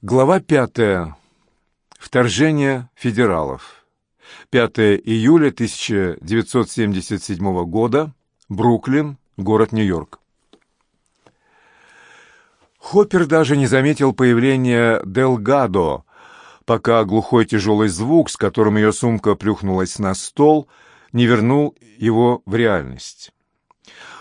Глава пятая. Вторжение федералов. 5 июля 1977 года. Бруклин, город Нью-Йорк. Хоппер даже не заметил появления Делгадо, пока глухой тяжелый звук, с которым ее сумка плюхнулась на стол, не вернул его в реальность.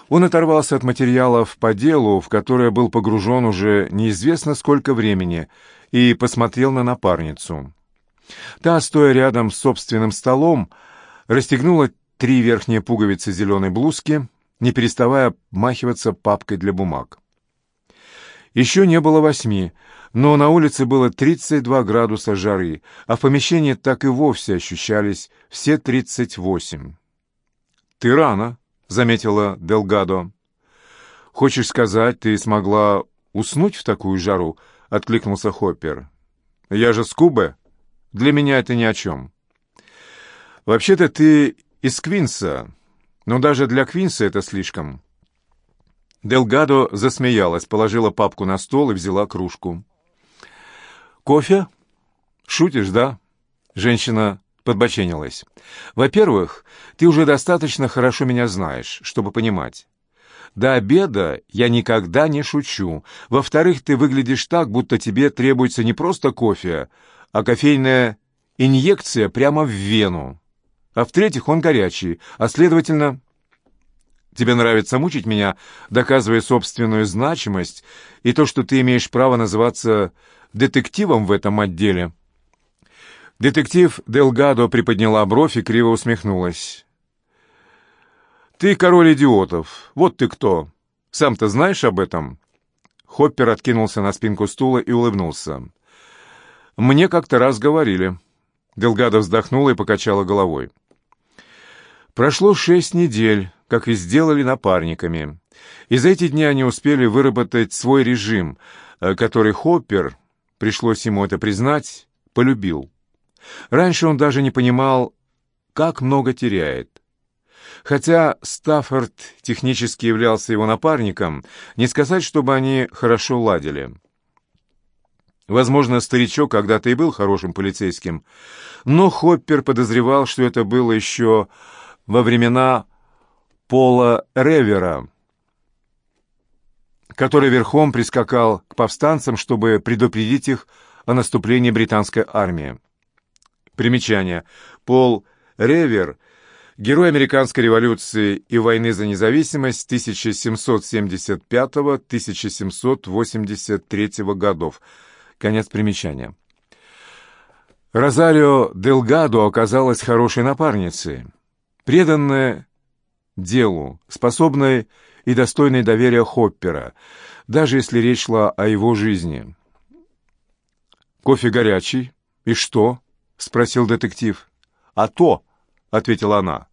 Он оторвался от материалов по делу, в которое был погружен уже неизвестно сколько времени, и посмотрел на напарницу. Та, стоя рядом с собственным столом, расстегнула три верхние пуговицы зеленой блузки, не переставая обмахиваться папкой для бумаг. Еще не было восьми, но на улице было 32 градуса жары, а в помещении так и вовсе ощущались все 38. «Ты рано», — заметила Делгадо. «Хочешь сказать, ты смогла уснуть в такую жару?» — откликнулся Хоппер. «Я же с Кубы. Для меня это ни о чем». «Вообще-то ты из Квинса, но даже для Квинса это слишком». Делгадо засмеялась, положила папку на стол и взяла кружку. «Кофе? Шутишь, да?» Женщина подбоченилась. «Во-первых, ты уже достаточно хорошо меня знаешь, чтобы понимать. До обеда я никогда не шучу. Во-вторых, ты выглядишь так, будто тебе требуется не просто кофе, а кофейная инъекция прямо в вену. А в-третьих, он горячий, а следовательно, тебе нравится мучить меня, доказывая собственную значимость и то, что ты имеешь право называться детективом в этом отделе». Детектив Делгадо приподняла бровь и криво усмехнулась. «Ты король идиотов. Вот ты кто. Сам-то знаешь об этом?» Хоппер откинулся на спинку стула и улыбнулся. «Мне как-то раз говорили». Делгадо вздохнула и покачала головой. Прошло шесть недель, как и сделали напарниками. И за эти дни они успели выработать свой режим, э, который Хоппер, пришлось ему это признать, полюбил. Раньше он даже не понимал, как много теряет. Хотя Стаффорд технически являлся его напарником, не сказать, чтобы они хорошо ладили. Возможно, старичок когда-то и был хорошим полицейским, но Хоппер подозревал, что это было еще во времена Пола Ревера, который верхом прискакал к повстанцам, чтобы предупредить их о наступлении британской армии. Примечание. Пол Ревер, герой американской революции и войны за независимость 1775-1783 годов. Конец примечания. Розарио Делгадо оказалась хорошей напарницей, преданная делу, способной и достойной доверия Хоппера, даже если речь шла о его жизни. «Кофе горячий. И что?» — спросил детектив. «А то», — ответила она,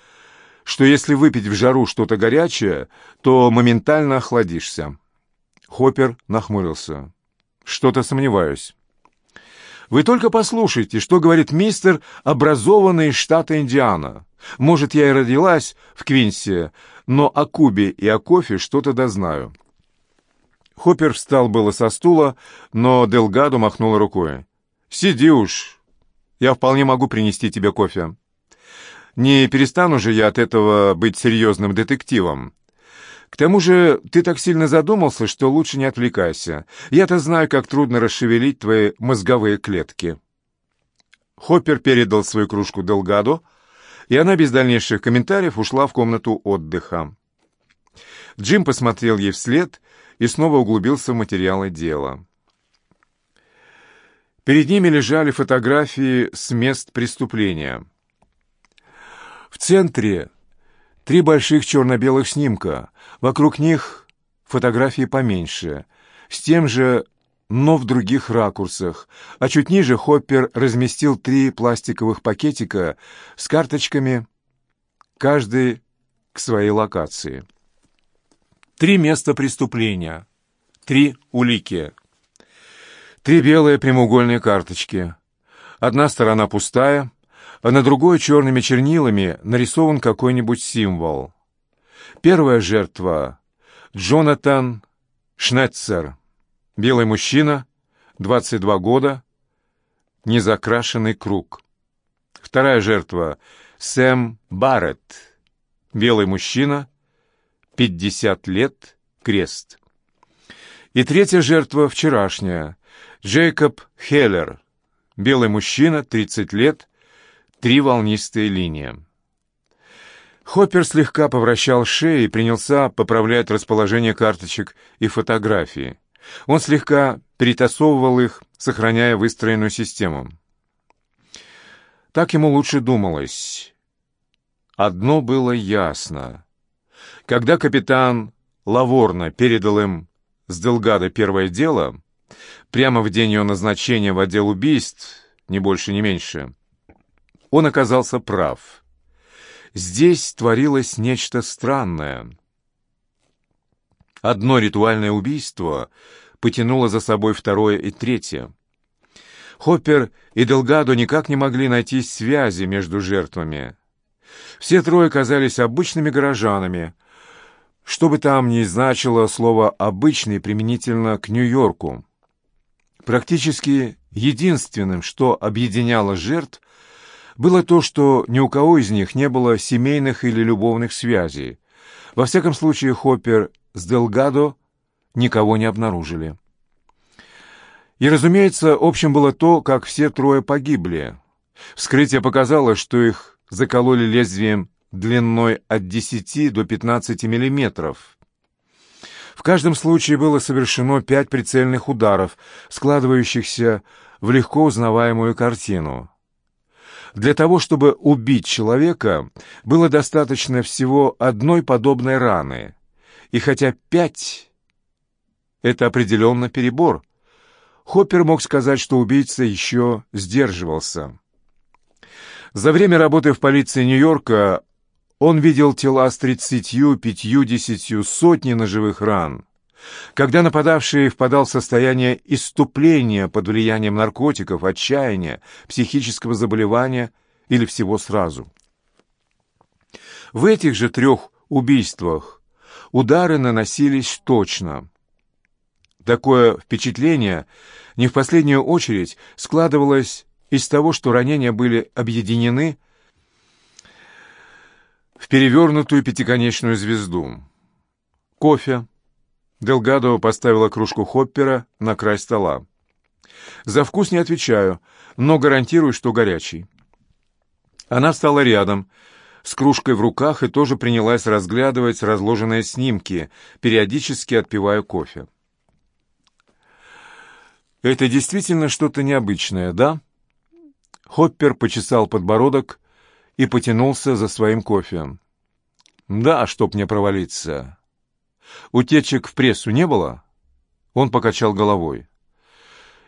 — «что если выпить в жару что-то горячее, то моментально охладишься». Хоппер нахмурился. «Что-то сомневаюсь». «Вы только послушайте, что говорит мистер, образованный из штата Индиана. Может, я и родилась в Квинсе, но о Кубе и о кофе что-то дознаю». Хоппер встал было со стула, но Делгадо махнула рукой. «Сиди уж, я вполне могу принести тебе кофе. Не перестану же я от этого быть серьезным детективом. К тому же ты так сильно задумался, что лучше не отвлекайся. Я-то знаю, как трудно расшевелить твои мозговые клетки». Хоппер передал свою кружку Делгадо, и она без дальнейших комментариев ушла в комнату отдыха. Джим посмотрел ей вслед и снова углубился в материалы дела. Перед ними лежали фотографии с мест преступления. В центре три больших черно-белых снимка. Вокруг них фотографии поменьше, с тем же, но в других ракурсах. А чуть ниже Хоппер разместил три пластиковых пакетика с карточками, каждый к своей локации. Три места преступления, три улики. Три белые прямоугольные карточки. Одна сторона пустая, а на другой черными чернилами нарисован какой-нибудь символ. Первая жертва — Джонатан Шнетцер, белый мужчина, 22 года, незакрашенный круг. Вторая жертва — Сэм Барретт, белый мужчина, 50 лет, крест. И третья жертва — вчерашняя, Джейкоб Хеллер, белый мужчина, 30 лет, три волнистые линии. Хоппер слегка повращал шею и принялся поправлять расположение карточек и фотографии. Он слегка перетасовывал их, сохраняя выстроенную систему. Так ему лучше думалось. Одно было ясно. Когда капитан Лаворно передал им с Делгадо первое дело, прямо в день его назначения в отдел убийств, ни больше, ни меньше, он оказался прав. Здесь творилось нечто странное. Одно ритуальное убийство потянуло за собой второе и третье. Хоппер и Делгадо никак не могли найти связи между жертвами. Все трое казались обычными горожанами, что бы там ни значило слово «обычный» применительно к Нью-Йорку. Практически единственным, что объединяло жертв, было то, что ни у кого из них не было семейных или любовных связей. Во всяком случае, Хоппер с Делгадо никого не обнаружили. И, разумеется, общим было то, как все трое погибли. Вскрытие показало, что их закололи лезвием длиной от 10 до 15 миллиметров. В каждом случае было совершено пять прицельных ударов, складывающихся в легко узнаваемую картину. Для того, чтобы убить человека, было достаточно всего одной подобной раны. И хотя пять — это определенно перебор, Хоппер мог сказать, что убийца еще сдерживался. За время работы в полиции Нью-Йорка он видел тела с тридцатью, пятью-десятью, сотни ножевых ран. Когда нападавший впадал в состояние иступления под влиянием наркотиков, отчаяния, психического заболевания или всего сразу. В этих же трех убийствах удары наносились точно. Такое впечатление не в последнюю очередь складывалось из того, что ранения были объединены в перевернутую пятиконечную звезду. Кофе. Делгадо поставила кружку Хоппера на край стола. «За вкус не отвечаю, но гарантирую, что горячий». Она встала рядом, с кружкой в руках, и тоже принялась разглядывать разложенные снимки, периодически отпивая кофе. «Это действительно что-то необычное, да?» Хоппер почесал подбородок и потянулся за своим кофе. «Да, чтоб не провалиться. Утечек в прессу не было?» Он покачал головой.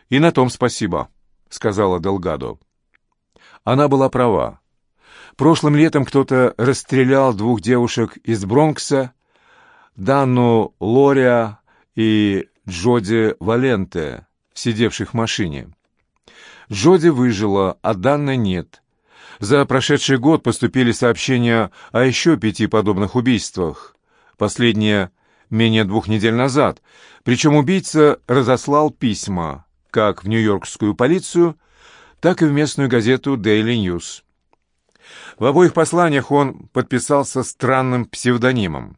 «И на том спасибо», — сказала Делгадо. Она была права. Прошлым летом кто-то расстрелял двух девушек из Бронкса, Данну Лориа и Джоди Валенте, сидевших в машине. Джоди выжила, а Данна нет. За прошедший год поступили сообщения о еще пяти подобных убийствах. Последнее менее двух недель назад. Причем убийца разослал письма как в нью-йоркскую полицию, так и в местную газету Daily News. В обоих посланиях он подписался странным псевдонимом.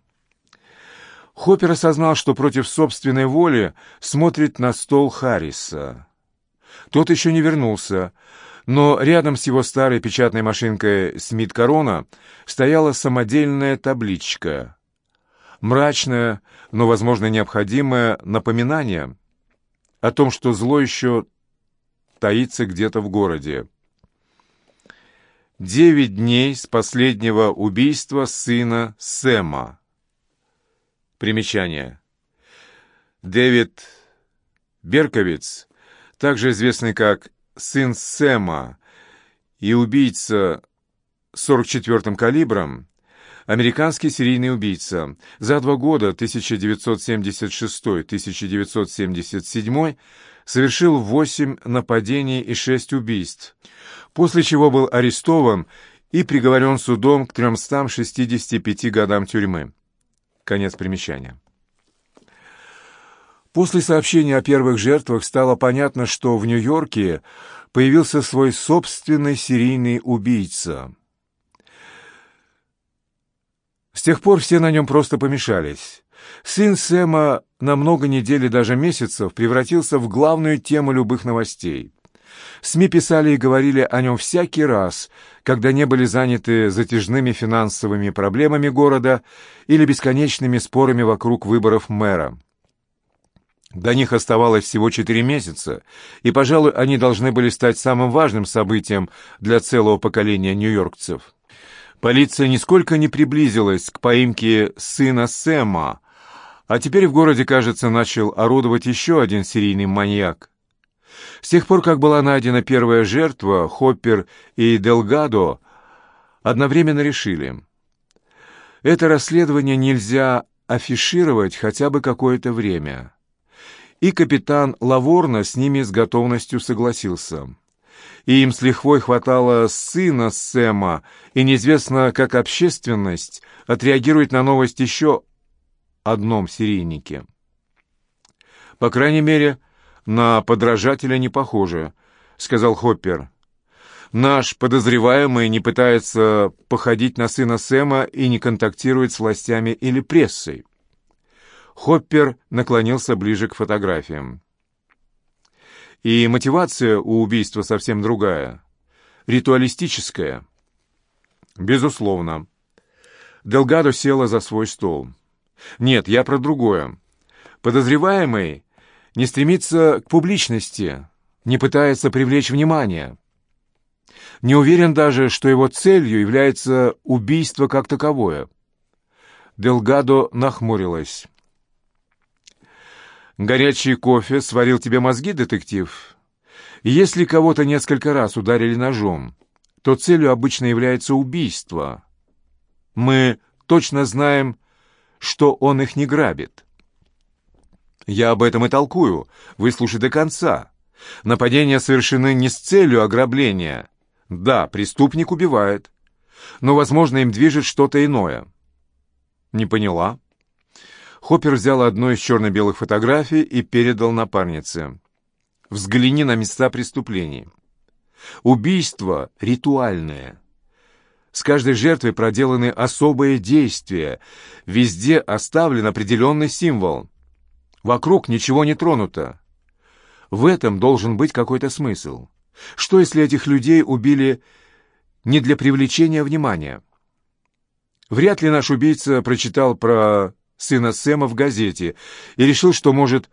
Хоппер осознал, что против собственной воли смотрит на стол Харриса. Тот еще не вернулся, но рядом с его старой печатной машинкой «Смит Корона» стояла самодельная табличка. Мрачное, но, возможно, необходимое напоминание о том, что зло еще таится где-то в городе. Девять дней с последнего убийства сына Сэма. Примечание. Дэвид Берковиц, также известный как сын Сэма и убийца 44-м калибром, американский серийный убийца. За два года, 1976-1977, совершил восемь нападений и шесть убийств – после чего был арестован и приговорен судом к 365 годам тюрьмы. Конец примечания. После сообщения о первых жертвах стало понятно, что в Нью-Йорке появился свой собственный серийный убийца. С тех пор все на нем просто помешались. Сын Сэма на много недель и даже месяцев превратился в главную тему любых новостей. СМИ писали и говорили о нем всякий раз, когда не были заняты затяжными финансовыми проблемами города или бесконечными спорами вокруг выборов мэра. До них оставалось всего четыре месяца, и, пожалуй, они должны были стать самым важным событием для целого поколения нью-йоркцев. Полиция нисколько не приблизилась к поимке сына Сэма, а теперь в городе, кажется, начал орудовать еще один серийный маньяк. С тех пор, как была найдена первая жертва, Хоппер и Делгадо одновременно решили. Это расследование нельзя афишировать хотя бы какое-то время. И капитан Лаворна с ними с готовностью согласился. И им с лихвой хватало сына Сэма, и неизвестно, как общественность отреагирует на новость еще одном серийнике. По крайней мере, на подражателя не похоже», — сказал Хоппер. «Наш подозреваемый не пытается походить на сына Сэма и не контактирует с властями или прессой». Хоппер наклонился ближе к фотографиям. «И мотивация у убийства совсем другая. Ритуалистическая». «Безусловно». Делгадо села за свой стол. «Нет, я про другое. Подозреваемый не стремится к публичности, не пытается привлечь внимание. Не уверен даже, что его целью является убийство как таковое. Делгадо нахмурилась. «Горячий кофе сварил тебе мозги, детектив? Если кого-то несколько раз ударили ножом, то целью обычно является убийство. Мы точно знаем, что он их не грабит». Я об этом и толкую. Выслушай до конца. Нападения совершены не с целью ограбления. Да, преступник убивает. Но, возможно, им движет что-то иное. Не поняла. Хоппер взял одну из черно-белых фотографий и передал напарнице. Взгляни на места преступлений. Убийство ритуальное. С каждой жертвой проделаны особые действия. Везде оставлен определенный символ. Вокруг ничего не тронуто. В этом должен быть какой-то смысл. Что, если этих людей убили не для привлечения внимания? Вряд ли наш убийца прочитал про сына Сэма в газете и решил, что может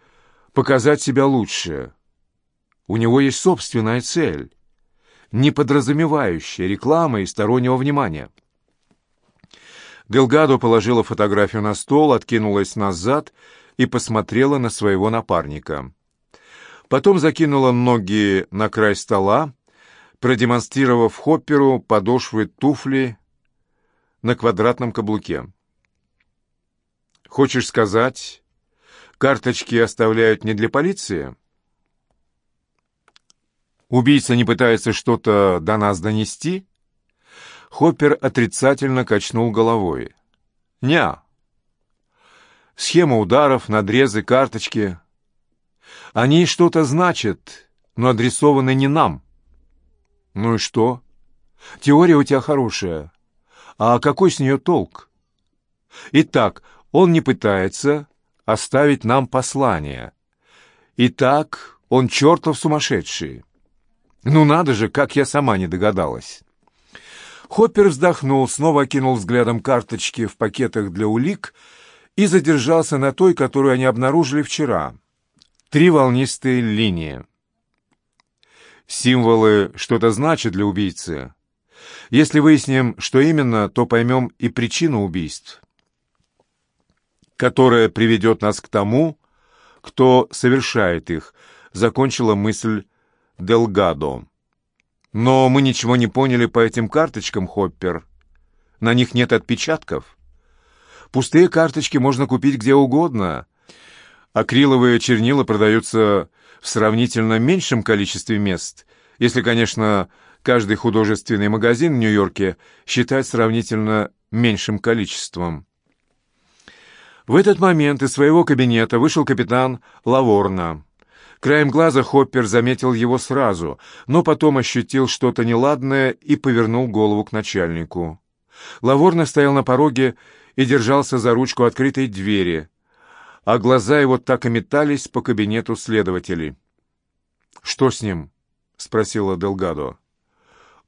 показать себя лучше. У него есть собственная цель, не подразумевающая рекламы и стороннего внимания. Делгадо положила фотографию на стол, откинулась назад и посмотрела на своего напарника. Потом закинула ноги на край стола, продемонстрировав Хопперу подошвы туфли на квадратном каблуке. «Хочешь сказать, карточки оставляют не для полиции?» «Убийца не пытается что-то до нас донести?» Хоппер отрицательно качнул головой. «Ня, Схема ударов, надрезы, карточки. Они что-то значат, но адресованы не нам. Ну и что? Теория у тебя хорошая. А какой с нее толк? Итак, он не пытается оставить нам послание. Итак, он чертов сумасшедший. Ну надо же, как я сама не догадалась. Хоппер вздохнул, снова окинул взглядом карточки в пакетах для улик — и задержался на той, которую они обнаружили вчера. Три волнистые линии. Символы что-то значат для убийцы. Если выясним, что именно, то поймем и причину убийств, которая приведет нас к тому, кто совершает их, закончила мысль Делгадо. Но мы ничего не поняли по этим карточкам, Хоппер. На них нет отпечатков. Пустые карточки можно купить где угодно. Акриловые чернила продаются в сравнительно меньшем количестве мест, если, конечно, каждый художественный магазин в Нью-Йорке считать сравнительно меньшим количеством. В этот момент из своего кабинета вышел капитан Лаворна. Краем глаза Хоппер заметил его сразу, но потом ощутил что-то неладное и повернул голову к начальнику. Лаворна стоял на пороге и держался за ручку открытой двери, а глаза его так и метались по кабинету следователей. «Что с ним?» — спросила Делгадо.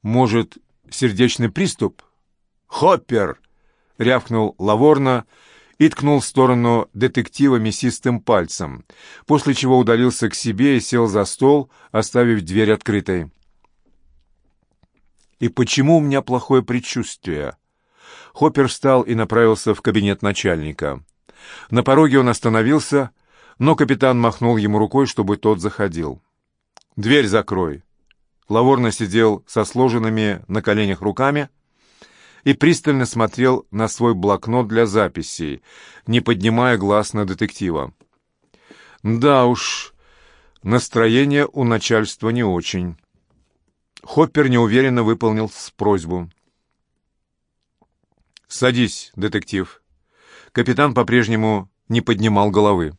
«Может, сердечный приступ?» «Хоппер!» — рявкнул Лаворна и ткнул в сторону детектива мясистым пальцем, после чего удалился к себе и сел за стол, оставив дверь открытой. «И почему у меня плохое предчувствие?» Хоппер встал и направился в кабинет начальника. На пороге он остановился, но капитан махнул ему рукой, чтобы тот заходил. «Дверь закрой». Лаворно сидел со сложенными на коленях руками, и пристально смотрел на свой блокнот для записей, не поднимая глаз на детектива. «Да уж, настроение у начальства не очень». Хоппер неуверенно выполнил просьбу. «Садись, детектив». Капитан по-прежнему не поднимал головы.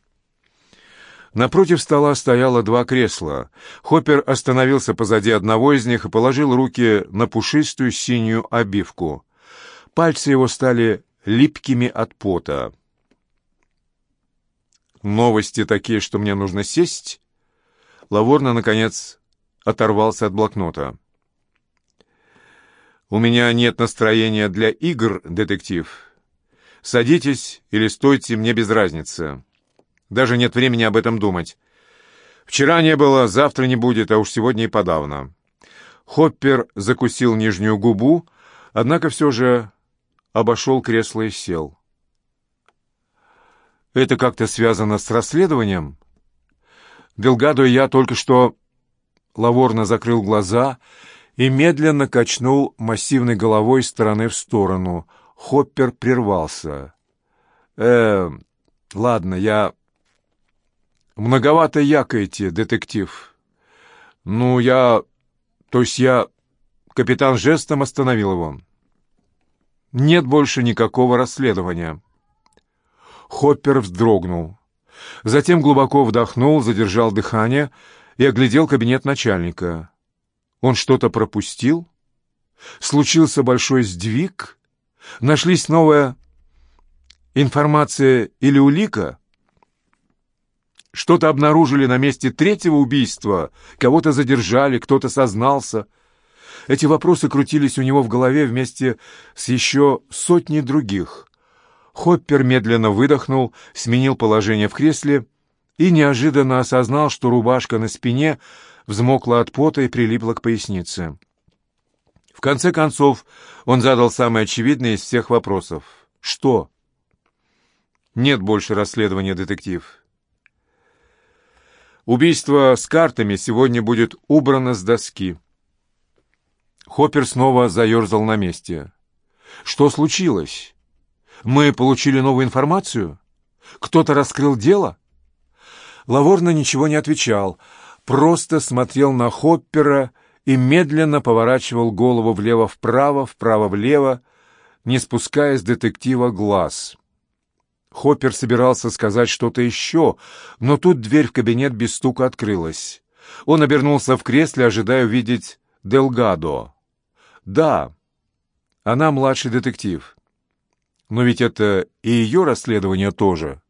Напротив стола стояло два кресла. Хоппер остановился позади одного из них и положил руки на пушистую синюю обивку. Пальцы его стали липкими от пота. «Новости такие, что мне нужно сесть?» Лаворно, наконец, оторвался от блокнота. «У меня нет настроения для игр, детектив. Садитесь или стойте, мне без разницы. Даже нет времени об этом думать. Вчера не было, завтра не будет, а уж сегодня и подавно». Хоппер закусил нижнюю губу, однако все же обошел кресло и сел. «Это как-то связано с расследованием?» Делгадо я только что...» Лаворно закрыл глаза и медленно качнул массивной головой стороны в сторону. Хоппер прервался. «Э, ладно, я...» «Многовато якаете, детектив». «Ну, я... То есть я...» Капитан жестом остановил его. Нет больше никакого расследования. Хоппер вздрогнул. Затем глубоко вдохнул, задержал дыхание и оглядел кабинет начальника. Он что-то пропустил? Случился большой сдвиг? Нашлись новая информация или улика? Что-то обнаружили на месте третьего убийства, кого-то задержали, кто-то сознался — эти вопросы крутились у него в голове вместе с еще сотней других. Хоппер медленно выдохнул, сменил положение в кресле и неожиданно осознал, что рубашка на спине взмокла от пота и прилипла к пояснице. В конце концов, он задал самый очевидный из всех вопросов. «Что?» «Нет больше расследования, детектив». «Убийство с картами сегодня будет убрано с доски». Хоппер снова заерзал на месте. «Что случилось? Мы получили новую информацию? Кто-то раскрыл дело?» Лаворно ничего не отвечал, просто смотрел на Хоппера и медленно поворачивал голову влево-вправо, вправо-влево, не спуская с детектива глаз. Хоппер собирался сказать что-то еще, но тут дверь в кабинет без стука открылась. Он обернулся в кресле, ожидая увидеть Делгадо. Да, она младший детектив. Но ведь это и ее расследование тоже.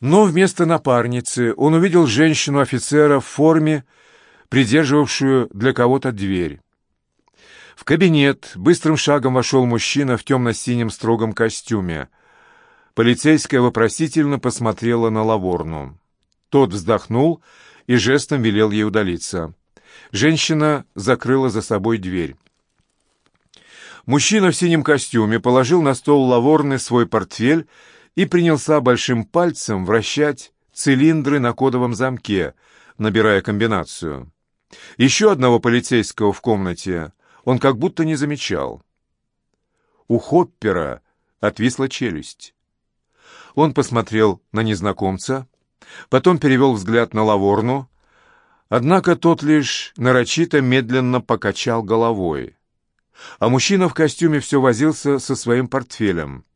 Но вместо напарницы он увидел женщину-офицера в форме, придерживавшую для кого-то дверь. В кабинет быстрым шагом вошел мужчина в темно-синем строгом костюме. Полицейская вопросительно посмотрела на Лаворну. Тот вздохнул и жестом велел ей удалиться. Женщина закрыла за собой дверь. Мужчина в синем костюме положил на стол лаворный свой портфель и принялся большим пальцем вращать цилиндры на кодовом замке, набирая комбинацию. Еще одного полицейского в комнате он как будто не замечал. У Хоппера отвисла челюсть. Он посмотрел на незнакомца, потом перевел взгляд на Лаворну, Однако тот лишь нарочито медленно покачал головой. А мужчина в костюме все возился со своим портфелем.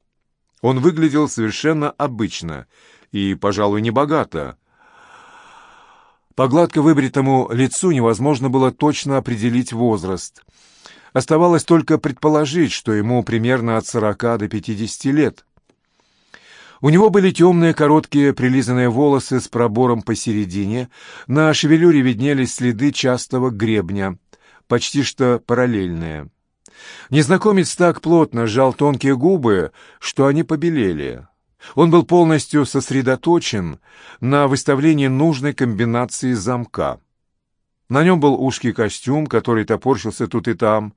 Он выглядел совершенно обычно и, пожалуй, небогато. По гладко выбритому лицу невозможно было точно определить возраст. Оставалось только предположить, что ему примерно от 40 до 50 лет. У него были темные короткие прилизанные волосы с пробором посередине, на шевелюре виднелись следы частого гребня, почти что параллельные. Незнакомец так плотно сжал тонкие губы, что они побелели. Он был полностью сосредоточен на выставлении нужной комбинации замка. На нем был узкий костюм, который топорщился тут и там.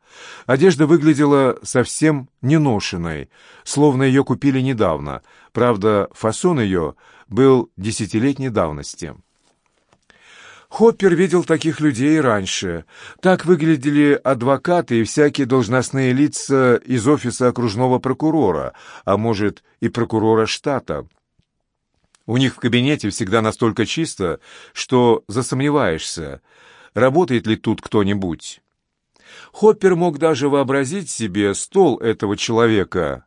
Одежда выглядела совсем неношенной, словно ее купили недавно. Правда, фасон ее был десятилетней давности. Хоппер видел таких людей раньше. Так выглядели адвокаты и всякие должностные лица из офиса окружного прокурора, а может и прокурора штата. У них в кабинете всегда настолько чисто, что засомневаешься — работает ли тут кто-нибудь. Хоппер мог даже вообразить себе стол этого человека.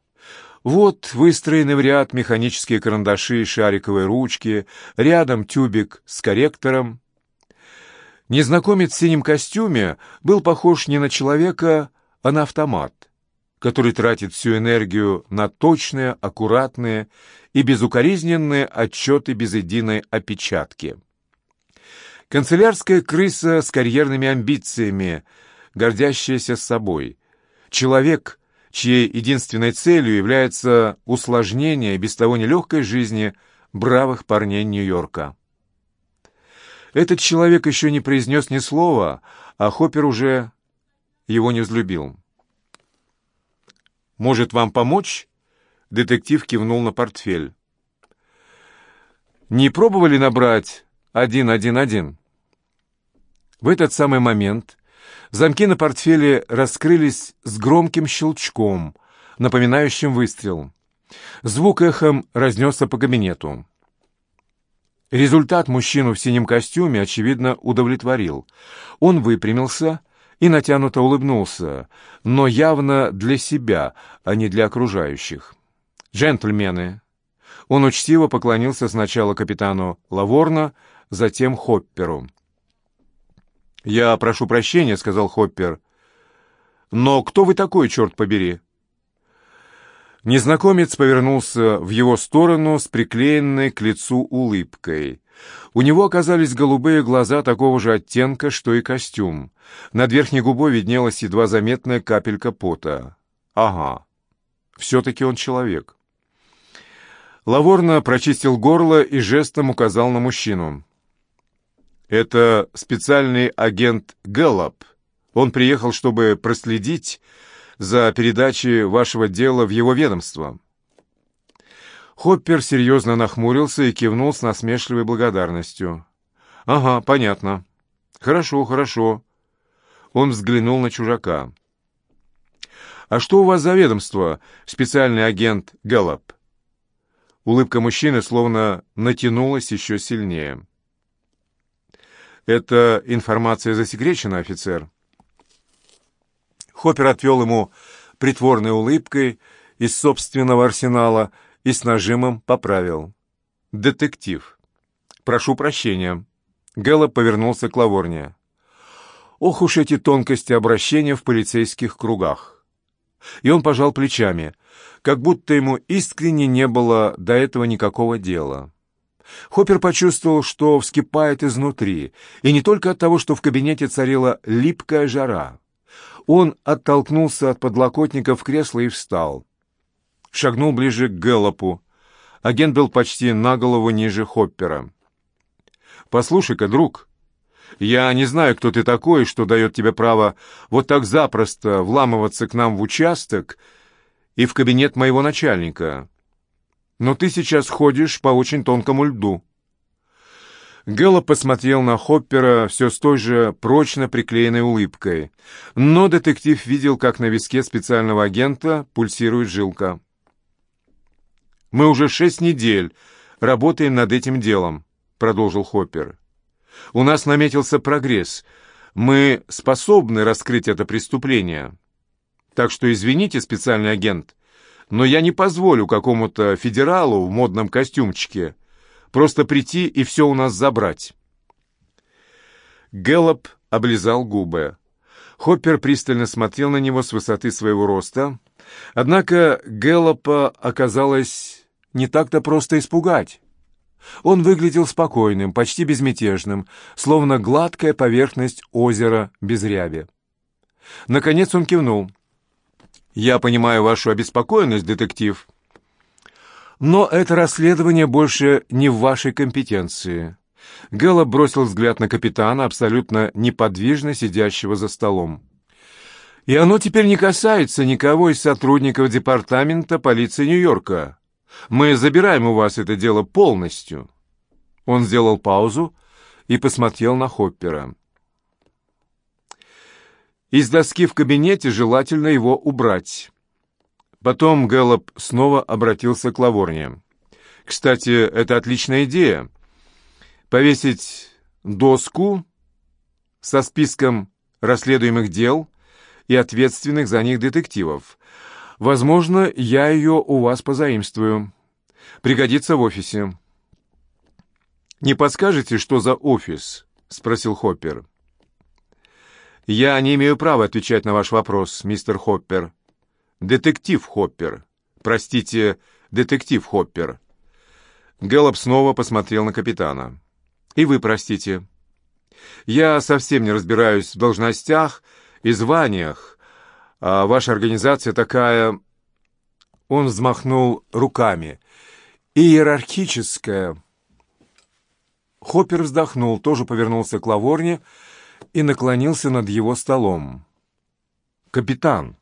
Вот выстроены в ряд механические карандаши и шариковые ручки, рядом тюбик с корректором. Незнакомец в синем костюме был похож не на человека, а на автомат, который тратит всю энергию на точные, аккуратные и безукоризненные отчеты без единой опечатки. Канцелярская крыса с карьерными амбициями, гордящаяся собой. Человек, чьей единственной целью является усложнение без того нелегкой жизни бравых парней Нью-Йорка. Этот человек еще не произнес ни слова, а Хоппер уже его не взлюбил. «Может, вам помочь?» Детектив кивнул на портфель. «Не пробовали набрать один один один?» В этот самый момент замки на портфеле раскрылись с громким щелчком, напоминающим выстрел. Звук эхом разнесся по кабинету. Результат мужчину в синем костюме, очевидно, удовлетворил. Он выпрямился и натянуто улыбнулся, но явно для себя, а не для окружающих. «Джентльмены!» Он учтиво поклонился сначала капитану Лаворна, затем Хопперу. «Я прошу прощения», — сказал Хоппер. «Но кто вы такой, черт побери?» Незнакомец повернулся в его сторону с приклеенной к лицу улыбкой. У него оказались голубые глаза такого же оттенка, что и костюм. Над верхней губой виднелась едва заметная капелька пота. «Ага, все-таки он человек». Лаворно прочистил горло и жестом указал на мужчину. Это специальный агент Гэллоп. Он приехал, чтобы проследить за передачей вашего дела в его ведомство». Хоппер серьезно нахмурился и кивнул с насмешливой благодарностью. «Ага, понятно. Хорошо, хорошо». Он взглянул на чужака. «А что у вас за ведомство, специальный агент Гэллоп?» Улыбка мужчины словно натянулась еще сильнее. «Эта информация засекречена, офицер». Хоппер отвел ему притворной улыбкой из собственного арсенала и с нажимом поправил. «Детектив. Прошу прощения». Гэллоп повернулся к Лаворне. «Ох уж эти тонкости обращения в полицейских кругах!» И он пожал плечами, как будто ему искренне не было до этого никакого дела. Хоппер почувствовал, что вскипает изнутри, и не только от того, что в кабинете царила липкая жара. Он оттолкнулся от подлокотников кресла и встал. Шагнул ближе к Гэллопу. Агент был почти на голову ниже Хоппера. «Послушай-ка, друг, я не знаю, кто ты такой, что дает тебе право вот так запросто вламываться к нам в участок и в кабинет моего начальника но ты сейчас ходишь по очень тонкому льду». Гэллоп посмотрел на Хоппера все с той же прочно приклеенной улыбкой, но детектив видел, как на виске специального агента пульсирует жилка. «Мы уже шесть недель работаем над этим делом», — продолжил Хоппер. «У нас наметился прогресс. Мы способны раскрыть это преступление. Так что извините, специальный агент, но я не позволю какому-то федералу в модном костюмчике просто прийти и все у нас забрать». Гэллоп облизал губы. Хоппер пристально смотрел на него с высоты своего роста. Однако Гэллопа оказалось не так-то просто испугать. Он выглядел спокойным, почти безмятежным, словно гладкая поверхность озера без ряби. Наконец он кивнул. «Я понимаю вашу обеспокоенность, детектив, но это расследование больше не в вашей компетенции». Гэллоп бросил взгляд на капитана, абсолютно неподвижно сидящего за столом. «И оно теперь не касается никого из сотрудников департамента полиции Нью-Йорка. Мы забираем у вас это дело полностью». Он сделал паузу и посмотрел на Хоппера. Из доски в кабинете желательно его убрать. Потом Гэллоп снова обратился к Лаворне. «Кстати, это отличная идея. Повесить доску со списком расследуемых дел и ответственных за них детективов. Возможно, я ее у вас позаимствую. Пригодится в офисе». «Не подскажете, что за офис?» — спросил Хоппер. «Я не имею права отвечать на ваш вопрос, мистер Хоппер. Детектив Хоппер. Простите, детектив Хоппер». Гэллоп снова посмотрел на капитана. «И вы простите. Я совсем не разбираюсь в должностях и званиях, а ваша организация такая...» Он взмахнул руками. «Иерархическая». Хоппер вздохнул, тоже повернулся к Лаворне и наклонился над его столом. «Капитан,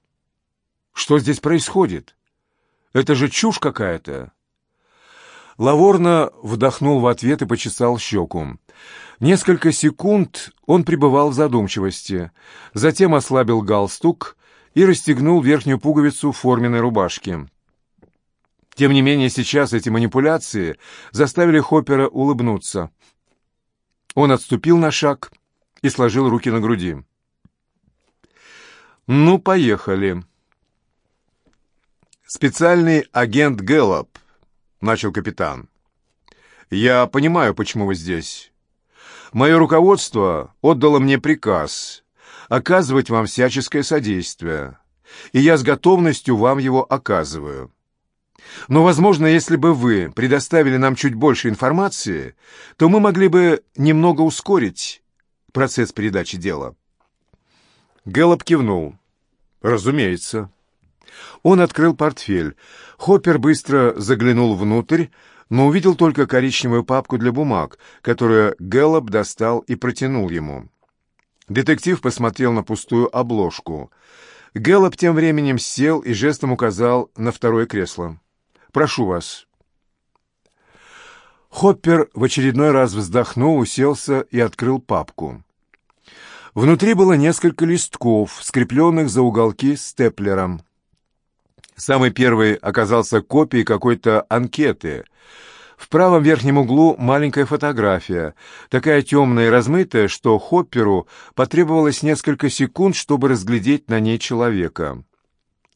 что здесь происходит? Это же чушь какая-то!» Лаворна вдохнул в ответ и почесал щеку. Несколько секунд он пребывал в задумчивости, затем ослабил галстук и расстегнул верхнюю пуговицу форменной рубашки. Тем не менее, сейчас эти манипуляции заставили Хоппера улыбнуться. Он отступил на шаг и сложил руки на груди. «Ну, поехали». «Специальный агент Гэллоп», — начал капитан. «Я понимаю, почему вы здесь. Мое руководство отдало мне приказ оказывать вам всяческое содействие, и я с готовностью вам его оказываю». Но, возможно, если бы вы предоставили нам чуть больше информации, то мы могли бы немного ускорить процесс передачи дела. Гэллоп кивнул. «Разумеется». Он открыл портфель. Хоппер быстро заглянул внутрь, но увидел только коричневую папку для бумаг, которую Гэллоп достал и протянул ему. Детектив посмотрел на пустую обложку. Гэллоп тем временем сел и жестом указал на второе кресло. Прошу вас». Хоппер в очередной раз вздохнул, уселся и открыл папку. Внутри было несколько листков, скрепленных за уголки степлером. Самый первый оказался копией какой-то анкеты. В правом верхнем углу маленькая фотография, такая темная и размытая, что Хопперу потребовалось несколько секунд, чтобы разглядеть на ней человека.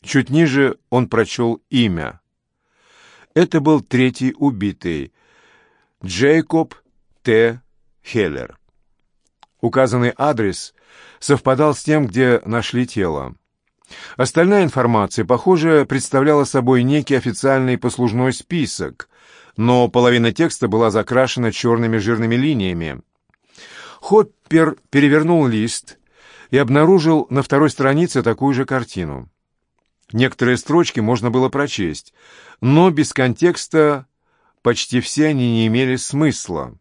Чуть ниже он прочел имя. Это был третий убитый, Джейкоб Т. Хеллер. Указанный адрес совпадал с тем, где нашли тело. Остальная информация, похоже, представляла собой некий официальный послужной список, но половина текста была закрашена черными жирными линиями. Хоппер перевернул лист и обнаружил на второй странице такую же картину. Некоторые строчки можно было прочесть, но без контекста почти все они не имели смысла,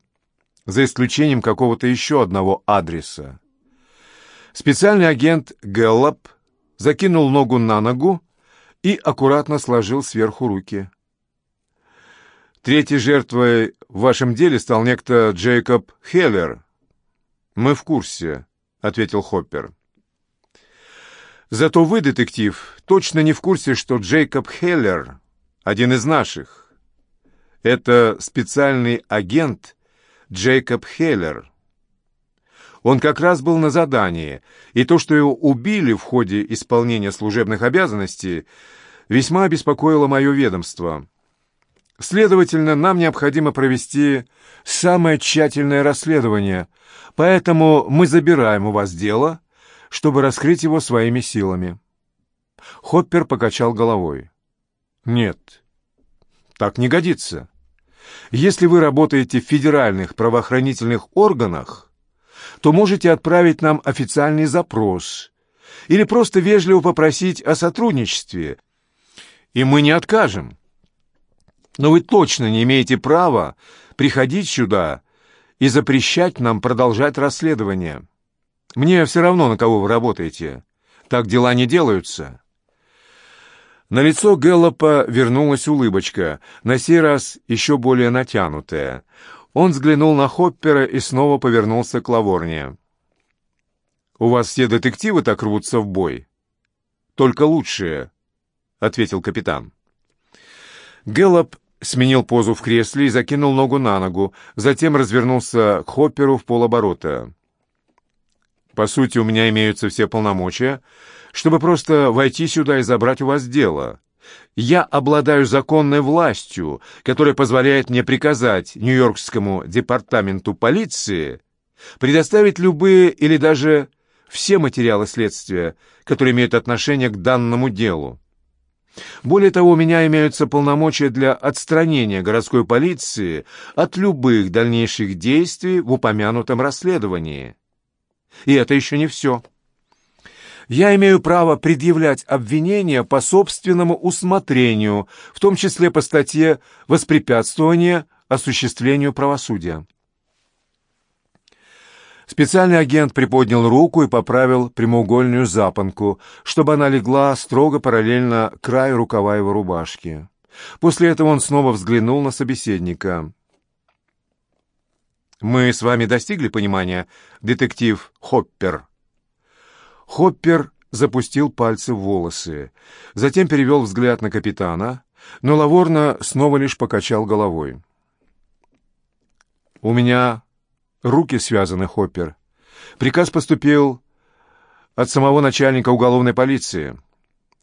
за исключением какого-то еще одного адреса. Специальный агент Гэллоп закинул ногу на ногу и аккуратно сложил сверху руки. Третьей жертвой в вашем деле стал некто Джейкоб Хеллер. «Мы в курсе», — ответил Хоппер. Зато вы, детектив, точно не в курсе, что Джейкоб Хеллер — один из наших. Это специальный агент Джейкоб Хеллер. Он как раз был на задании, и то, что его убили в ходе исполнения служебных обязанностей, весьма обеспокоило мое ведомство. Следовательно, нам необходимо провести самое тщательное расследование, поэтому мы забираем у вас дело, чтобы раскрыть его своими силами». Хоппер покачал головой. «Нет, так не годится. Если вы работаете в федеральных правоохранительных органах, то можете отправить нам официальный запрос или просто вежливо попросить о сотрудничестве, и мы не откажем. Но вы точно не имеете права приходить сюда и запрещать нам продолжать расследование. Мне все равно, на кого вы работаете. Так дела не делаются». На лицо Гэллопа вернулась улыбочка, на сей раз еще более натянутая. Он взглянул на Хоппера и снова повернулся к Лаворне. «У вас все детективы так рвутся в бой?» «Только лучшие», — ответил капитан. Гэллоп сменил позу в кресле и закинул ногу на ногу, затем развернулся к Хопперу в полоборота. «По сути, у меня имеются все полномочия, чтобы просто войти сюда и забрать у вас дело. Я обладаю законной властью, которая позволяет мне приказать Нью-Йоркскому департаменту полиции предоставить любые или даже все материалы следствия, которые имеют отношение к данному делу. Более того, у меня имеются полномочия для отстранения городской полиции от любых дальнейших действий в упомянутом расследовании. И это еще не все я имею право предъявлять обвинения по собственному усмотрению, в том числе по статье «Воспрепятствование осуществлению правосудия». Специальный агент приподнял руку и поправил прямоугольную запонку, чтобы она легла строго параллельно краю рукава его рубашки. После этого он снова взглянул на собеседника. «Мы с вами достигли понимания, детектив Хоппер?» Хоппер запустил пальцы в волосы, затем перевел взгляд на капитана, но Лаворно снова лишь покачал головой. «У меня руки связаны, Хоппер. Приказ поступил от самого начальника уголовной полиции.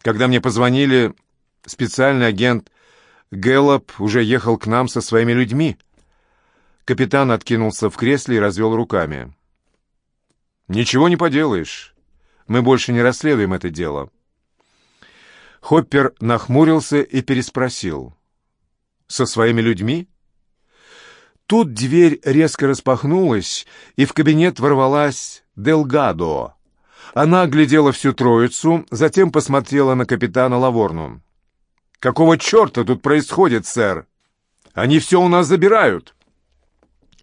Когда мне позвонили, специальный агент Гэллоп уже ехал к нам со своими людьми». Капитан откинулся в кресле и развел руками. «Ничего не поделаешь. Мы больше не расследуем это дело». Хоппер нахмурился и переспросил. «Со своими людьми?» Тут дверь резко распахнулась, и в кабинет ворвалась Делгадо. Она оглядела всю троицу, затем посмотрела на капитана Лаворну. «Какого черта тут происходит, сэр? Они все у нас забирают!»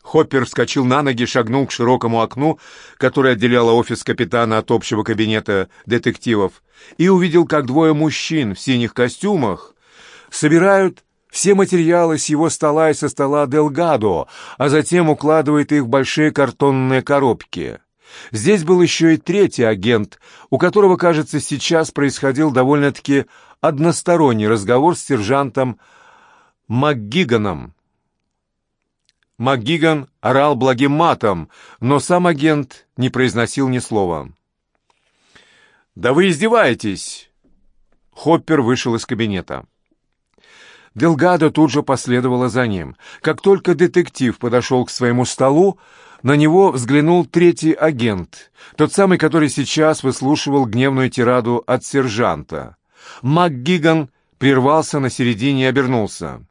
Хоппер вскочил на ноги, шагнул к широкому окну, которое отделяло офис капитана от общего кабинета детективов, и увидел, как двое мужчин в синих костюмах собирают все материалы с его стола и со стола Делгадо, а затем укладывают их в большие картонные коробки. Здесь был еще и третий агент, у которого, кажется, сейчас происходил довольно-таки односторонний разговор с сержантом МакГиганом. МакГиган орал благим матом, но сам агент не произносил ни слова. «Да вы издеваетесь!» Хоппер вышел из кабинета. Делгадо тут же последовала за ним. Как только детектив подошел к своему столу, на него взглянул третий агент, тот самый, который сейчас выслушивал гневную тираду от сержанта. МакГиган прервался на середине и обернулся.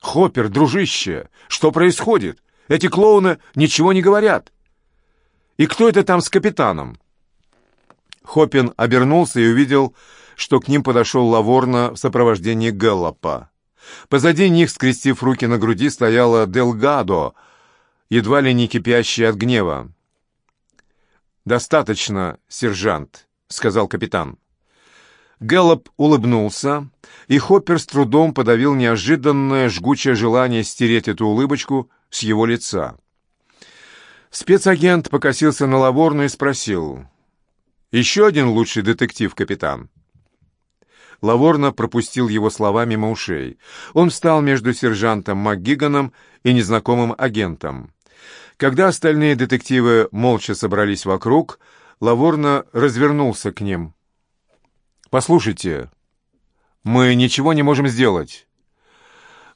«Хоппер, дружище, что происходит? Эти клоуны ничего не говорят. И кто это там с капитаном?» Хоппин обернулся и увидел, что к ним подошел Лаворна в сопровождении Гэллопа. Позади них, скрестив руки на груди, стояла Делгадо, едва ли не кипящая от гнева. «Достаточно, сержант», — сказал капитан. Гэллоп улыбнулся, и Хоппер с трудом подавил неожиданное жгучее желание стереть эту улыбочку с его лица. Спецагент покосился на Лаворну и спросил. «Еще один лучший детектив, капитан?» Лаворна пропустил его слова мимо ушей. Он встал между сержантом МакГиганом и незнакомым агентом. Когда остальные детективы молча собрались вокруг, Лаворна развернулся к ним. «Послушайте, Мы ничего не можем сделать.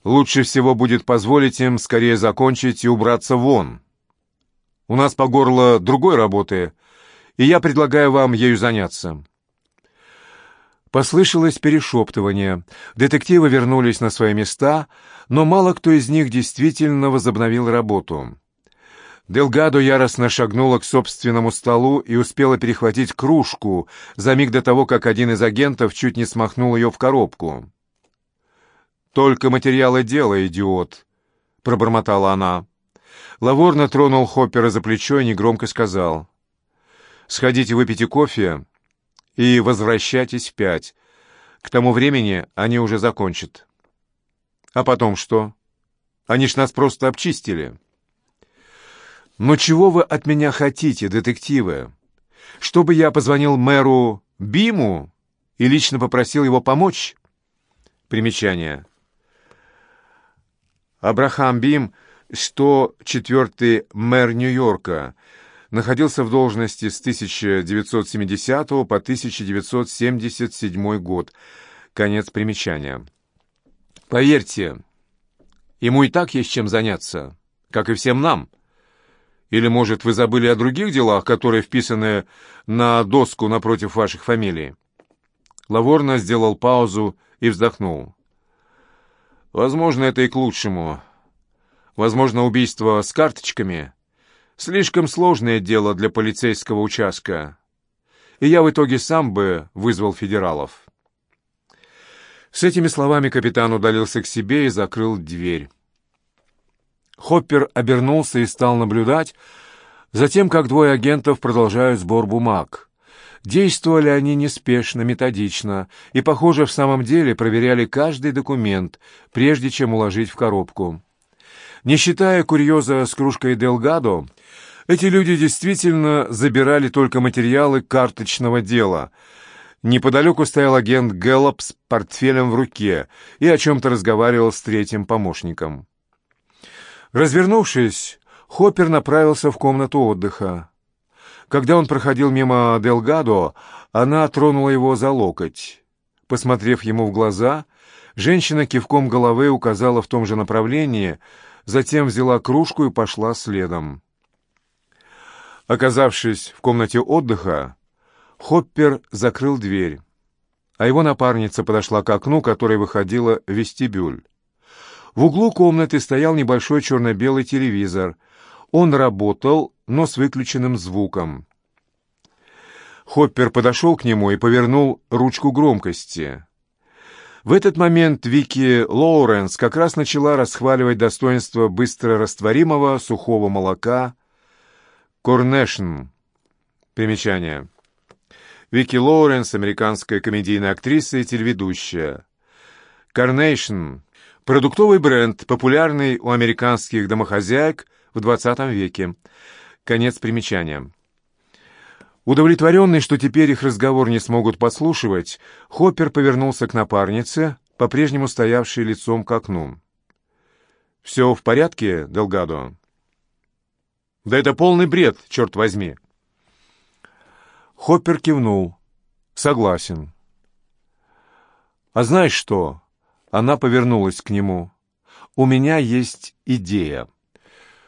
Лучше всего будет позволить им скорее закончить и убраться вон. У нас по горло другой работы, и я предлагаю вам ею заняться». Послышалось перешептывание. Детективы вернулись на свои места, но мало кто из них действительно возобновил работу. Делгадо яростно шагнула к собственному столу и успела перехватить кружку за миг до того, как один из агентов чуть не смахнул ее в коробку. «Только материалы дела, идиот!» — пробормотала она. Лаворно тронул Хоппера за плечо и негромко сказал. «Сходите выпейте кофе и возвращайтесь в пять. К тому времени они уже закончат». «А потом что? Они ж нас просто обчистили». «Но чего вы от меня хотите, детективы? Чтобы я позвонил мэру Биму и лично попросил его помочь?» Примечание. Абрахам Бим — 104-й мэр Нью-Йорка, находился в должности с 1970 по 1977 год. Конец примечания. Поверьте, ему и так есть чем заняться, как и всем нам. Или, может, вы забыли о других делах, которые вписаны на доску напротив ваших фамилий? Лаворно сделал паузу и вздохнул. Возможно, это и к лучшему. Возможно, убийство с карточками — слишком сложное дело для полицейского участка. И я в итоге сам бы вызвал федералов. С этими словами капитан удалился к себе и закрыл дверь. Хоппер обернулся и стал наблюдать за тем, как двое агентов продолжают сбор бумаг. Действовали они неспешно, методично, и, похоже, в самом деле проверяли каждый документ, прежде чем уложить в коробку. Не считая курьеза с кружкой Делгадо, эти люди действительно забирали только материалы карточного дела. Неподалеку стоял агент Гэллоп с портфелем в руке и о чем-то разговаривал с третьим помощником. Развернувшись, Хоппер направился в комнату отдыха. Когда он проходил мимо Делгадо, она тронула его за локоть. Посмотрев ему в глаза, женщина кивком головы указала в том же направлении, затем взяла кружку и пошла следом. Оказавшись в комнате отдыха, Хоппер закрыл дверь, а его напарница подошла к окну, которое выходило в вестибюль. В углу комнаты стоял небольшой черно-белый телевизор. Он работал, но с выключенным звуком. Хоппер подошел к нему и повернул ручку громкости. В этот момент Вики Лоуренс как раз начала расхваливать достоинство быстро растворимого сухого молока «Корнешн». Примечание. Вики Лоуренс, американская комедийная актриса и телеведущая. «Карнейшн» — продуктовый бренд, популярный у американских домохозяек в XX веке. Конец примечания. Удовлетворенный, что теперь их разговор не смогут подслушивать, Хоппер повернулся к напарнице, по-прежнему стоявшей лицом к окну. «Все в порядке, Делгадо?» «Да это полный бред, черт возьми!» Хоппер кивнул. «Согласен». «А знаешь что?» Она повернулась к нему. «У меня есть идея».